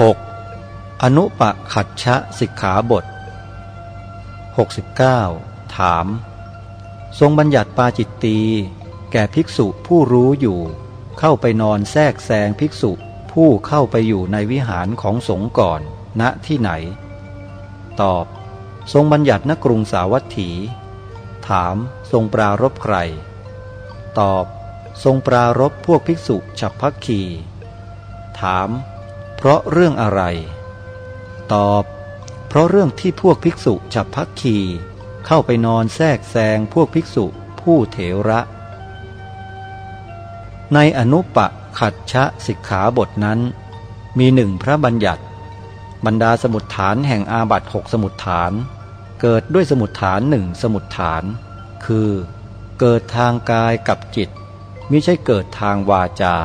6. อนุปขัดชะสิกขาบท 69. ถาม ทรงบัญญัติปาจิตตี แก่ภิกษุผู้รู้อยู่ เข้าไปนอนแทรกแซงภิกษุผู้เข้าไปอยู่ในวิหารของสงก่อน ณที่ไหน ตอบ ทรงบัญญัติณกรุงสาวัตถี ถามทรงปรารบใคร ตอบ ทรงปรารบพวกภิกษุฉับพักคีถาม ราะเรื่องอะไร ตอบ เพราะเรื่องที่พวกภิกษุฉับพักคีเข้าไปนอนแทรกแซงพวกภิกษุผู้เถระ ในอนุปะขัดชะสิกขาบทนั้น มีหนึ่งพระบัญญัติ บรรดาสมุดฐานแห่งอาบัตหกสมุดฐาน เกิดด้วยสมุดฐานหนึ่งสมุดฐาน คือ เกิดทางกายกับจิต มิใช่เกิดทางวาจา